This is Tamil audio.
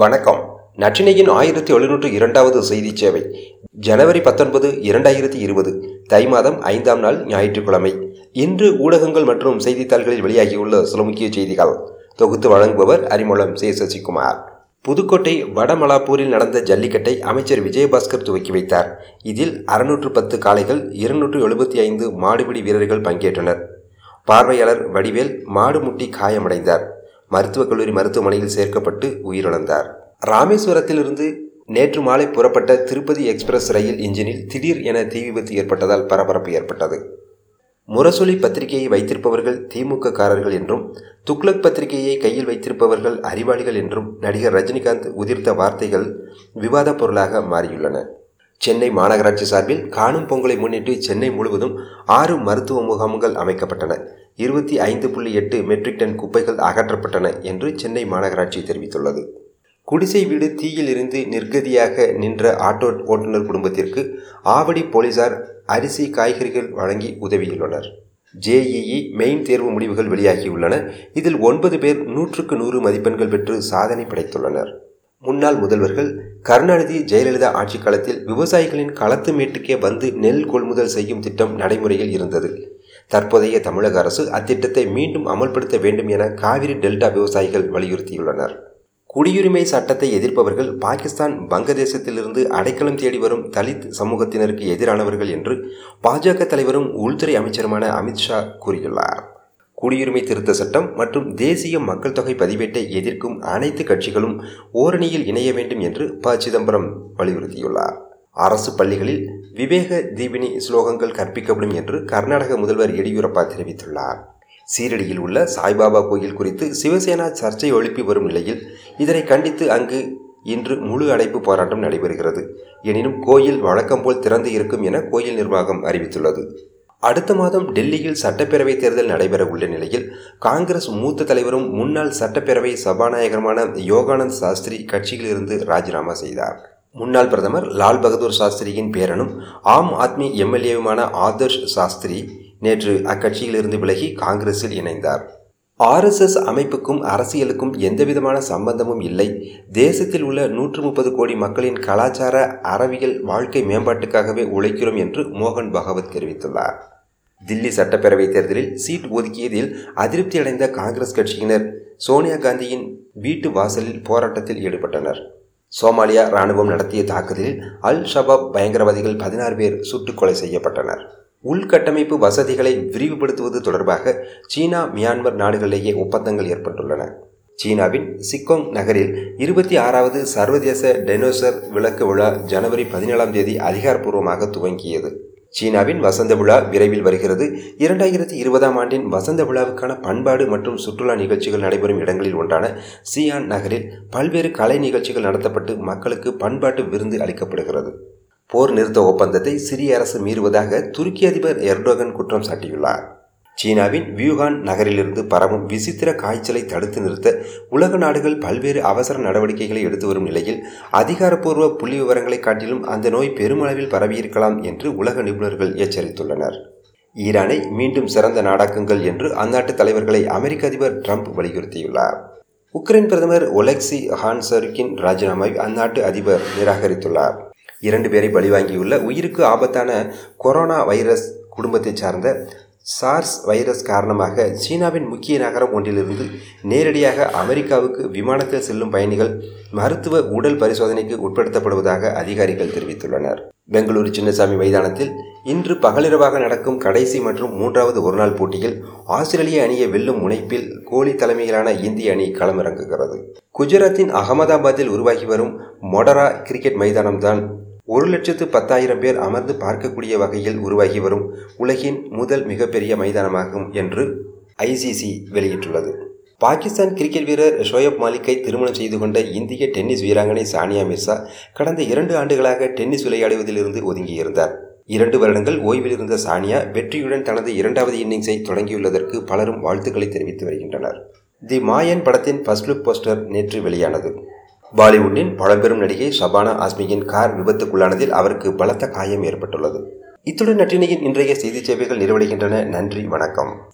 வணக்கம். நற்றினையின் ஆயிரத்தி எழுநூற்று இரண்டாவது செய்தி சேவை. ஜனவரி பத்தொன்பது இரண்டாயிரத்தி இருபது தை மாதம் ஐந்தாம் நாள் ஞாயிற்றுக்கிழமை. இன்று ஊடகங்கள் மற்றும் செய்தித்தாள்களில் வெளியாகியுள்ள சில முக்கிய செய்திகள். தொகுத்து வழங்குபவர் அறிமுகம் சே. சசிகுமார். புதுக்கோட்டை வடமலாப்பூரில் நடந்த ஜல்லிக்கட்டை அமைச்சர் விஜயபாஸ்கர் துவக்கி வைத்தார். இதில் அறுநூற்று பத்து காளைகள் இருநூற்று எழுபத்தி ஐந்து மாடுபிடி வீரர்கள் பங்கேற்றனர். பார்வையாளர் வடிவேல் மாடு முட்டி காயமடைந்தார். மருத்துவக் கல்லூரி மருத்துவமனையில் சேர்க்கப்பட்டு உயிரிழந்தார். ராமேஸ்வரத்திலிருந்து நேற்று மாலை புறப்பட்ட திருப்பதி எக்ஸ்பிரஸ் ரயில் இன்ஜினில் திடீர் என தீ விபத்து ஏற்பட்டதால் பரபரப்பு ஏற்பட்டது. முரசொலி பத்திரிகையை வைத்திருப்பவர்கள் திமுக காரர்கள் என்றும் துக்ளக் பத்திரிகையை கையில் வைத்திருப்பவர்கள் அறிவாளிகள் என்றும் நடிகர் ரஜினிகாந்த் உதிர்த்த வார்த்தைகள் விவாதப் பொருளாக மாறியுள்ளன. சென்னை மாநகராட்சி சார்பில் காணும் பொங்கலை முன்னிட்டு சென்னை முழுவதும் ஆறு மருத்துவ முகாம்கள் அமைக்கப்பட்டன. இருபத்தி ஐந்து புள்ளி எட்டு மெட்ரிக் டன் குப்பைகள் அகற்றப்பட்டன என்று சென்னை மாநகராட்சி தெரிவித்துள்ளது. குடிசை வீடு தீயில் இருந்து நிர்கதியாக நின்ற ஆட்டோ ஓட்டுநர் குடும்பத்திற்கு ஆவடி போலீசார் அரிசி காய்கறிகள் வழங்கி உதவியுள்ளனர். ஜேஇஇ மெயின் தேர்வு முடிவுகள் வெளியாகியுள்ளன. இதில் ஒன்பது பேர் நூற்றுக்கு நூறு மதிப்பெண்கள் பெற்று சாதனை படைத்துள்ளனர். முன்னாள் முதல்வர்கள் கருணாநிதி ஜெயலலிதா ஆட்சி காலத்தில் விவசாயிகளின் களத்து மேட்டுக்கே வந்து நெல் கொள்முதல் செய்யும் திட்டம் நடைமுறையில் இருந்தது. தற்போதைய தமிழக அரசு அத்திட்டத்தை மீண்டும் அமல்படுத்த வேண்டும் என காவிரி டெல்டா விவசாயிகள் வலியுறுத்தியுள்ளனர். குடியுரிமை சட்டத்தை எதிர்ப்பவர்கள் பாகிஸ்தான் வங்கதேசத்திலிருந்து அடைக்கலம் தேடி வரும் தலித் சமூகத்தினருக்கு எதிரானவர்கள் என்று பாஜக தலைவரும் உள்துறை அமைச்சருமான அமித்ஷா கூறியுள்ளார். குடியுரிமை திருத்த சட்டம் மற்றும் தேசிய மக்கள் தொகை பதிவேட்டை எதிர்க்கும் அனைத்து கட்சிகளும் ஓரணியில் இணைய வேண்டும் என்று ப. சிதம்பரம் வலியுறுத்தியுள்ளார். அரசு பள்ளிகளில் விவேக தீபினி ஸ்லோகங்கள் கற்பிக்கப்படும் என்று கர்நாடக முதல்வர் எடியூரப்பா தெரிவித்துள்ளார். சீரடியில் உள்ள சாய்பாபா கோயில் குறித்து சிவசேனா சர்ச்சை எழுப்பி வரும் நிலையில் இதனை கண்டித்து அங்கு இன்று முழு அடைப்பு போராட்டம் நடைபெறுகிறது. எனினும் கோயில் வழக்கம் போல் திறந்து இருக்கும் என கோயில் நிர்வாகம் அறிவித்துள்ளது. அடுத்த மாதம் டெல்லியில் சட்டப்பேரவை தேர்தல் நடைபெற உள்ள நிலையில் காங்கிரஸ் மூத்த தலைவரும் முன்னாள் சட்டப்பேரவை சபாநாயகருமான யோகானந்த் சாஸ்திரி கட்சியிலிருந்து ராஜினாமா செய்தார். முன்னாள் பிரதமர் லால் பகதூர் சாஸ்திரியின் பேரனும் ஆம் ஆத்மி எம்எல்ஏவுமான ஆதர்ஷ் சாஸ்திரி நேற்று அக்கட்சியிலிருந்து விலகி காங்கிரஸில் இணைந்தார். ஆர்எஸ்எஸ் அமைப்புக்கும் அரசியலுக்கும் எந்தவிதமான சம்பந்தமும் இல்லை. தேசத்தில் உள்ள நூற்று முப்பது கோடி மக்களின் கலாச்சார அறவியல் வாழ்க்கை மேம்பாட்டுக்காகவே உழைக்கிறோம் என்று மோகன் பகவத் தெரிவித்துள்ளார். தில்லி சட்டப்பேரவை தேர்தலில் சீட் ஒதுக்கியதில் அதிருப்தி அடைந்த காங்கிரஸ் கட்சியினர் சோனியா காந்தியின் வீட்டு வாசலில் போராட்டத்தில் ஈடுபட்டனர். சோமாலியா ராணுவம் நடத்திய தாக்குதலில் அல் ஷபாப் பயங்கரவாதிகள் பதினாறு பேர் சுட்டுக் கொலை செய்யப்பட்டனர். உள்கட்டமைப்பு வசதிகளை விரிவுபடுத்துவது தொடர்பாக சீனா மியான்மர் நாடுகளிலேயே ஒப்பந்தங்கள் ஏற்பட்டுள்ளன. சீனாவின் சிக்கோங் நகரில் இருபத்தி ஆறாவது சர்வதேச டெனோசர் விளக்கு விழா ஜனவரி பதினேழாம் தேதி அதிகாரப்பூர்வமாக துவங்கியது. சீனாவின் வசந்த விழா விரைவில் வருகிறது. இரண்டாயிரத்தி இருபதாம் ஆண்டின் வசந்த விழாவுக்கான பண்பாடு மற்றும் சுற்றுலா நிகழ்ச்சிகள் நடைபெறும் இடங்களில் ஒன்றான சியான் நகரில் பல்வேறு கலை நிகழ்ச்சிகள் நடத்தப்பட்டு மக்களுக்கு பண்பாட்டு விருந்து அளிக்கப்படுகிறது. போர் நிறுத்த ஒப்பந்தத்தை சிரிய அரசு மீறுவதாக துருக்கி அதிபர் எர்டோகன் குற்றம் சாட்டியுள்ளார். சீனாவின் வியூகான் நகரிலிருந்து பரவும் விசித்திர காய்ச்சலை தடுத்து நிறுத்த உலக நாடுகள் பல்வேறு அவசர நடவடிக்கைகளை எடுத்து வரும் நிலையில் அதிகாரப்பூர்வ புள்ளி விவரங்களை காட்டிலும் அந்த நோய் பெருமளவில் பரவியிருக்கலாம் என்று உலக நிபுணர்கள் எச்சரித்துள்ளனர். ஈரானை மீண்டும் சிறந்த நாடாக்குங்கள் என்று அந்நாட்டு தலைவர்களை அமெரிக்க அதிபர் ட்ரம்ப் வலியுறுத்தியுள்ளார். உக்ரைன் பிரதமர் ஒலெக்சி ஹான்சருக்கின் ராஜினாமாவை அந்நாட்டு அதிபர் நிராகரித்துள்ளார். இரண்டு பேரை பலிவாங்கியுள்ள உயிருக்கு ஆபத்தான கொரோனா வைரஸ் குடும்பத்தைச் சார்ந்த சார்ஸ் வைரஸ் காரணமாக சீனாவின் முக்கிய நகரம் ஒன்றிலிருந்து நேரடியாக அமெரிக்காவுக்கு விமானத்தில் செல்லும் பயணிகள் மருத்துவ உடல் பரிசோதனைக்கு உட்படுத்தப்படுவதாக அதிகாரிகள் தெரிவித்துள்ளனர். பெங்களூரு சின்னசாமி மைதானத்தில் இன்று பகலிரவாக நடக்கும் கடைசி மற்றும் மூன்றாவது ஒருநாள் போட்டியில் ஆஸ்திரேலிய அணியை வெல்லும் முனைப்பில் கோலி தலைமையிலான இந்திய அணி களமிறங்குகிறது. குஜராத்தின் அகமதாபாத்தில் உருவாகி வரும் மொடரா கிரிக்கெட் மைதானம்தான் ஒரு லட்சத்து பத்தாயிரம் பேர் அமர்ந்து பார்க்கக்கூடிய வகையில் உருவாகி வரும் உலகின் முதல் மிகப்பெரிய மைதானமாகும் என்று ஐசிசி வெளியிட்டுள்ளது. பாகிஸ்தான் கிரிக்கெட் வீரர் ஷோயப் மாலிக்கை திருமணம் செய்து கொண்ட இந்திய டென்னிஸ் வீராங்கனை சானியா மிர்சா கடந்த இரண்டு ஆண்டுகளாக டென்னிஸ் விளையாடுவதிலிருந்து ஒதுங்கியிருந்தார். இரண்டு வருடங்கள் ஓய்வில் இருந்த சானியா வெற்றியுடன் தனது இரண்டாவது இன்னிங்ஸை தொடங்கியுள்ளதற்கு பலரும் வாழ்த்துக்களை தெரிவித்து வருகின்றனர். தி மாயன் படத்தின் ஃபர்ஸ்ட் லுக் போஸ்டர் நேற்று வெளியானது. பாலிவுட்டின் பழம்பெரும் நடிகை ஷபானா ஆஸ்மியின் கார் விபத்துக்குள்ளானதில் அவருக்கு பலத்த காயம் ஏற்பட்டுள்ளது. இத்துடன் நற்றினையின் இன்றைய செய்தி சேவைகள் நிறைவடைகின்றன. நன்றி வணக்கம்.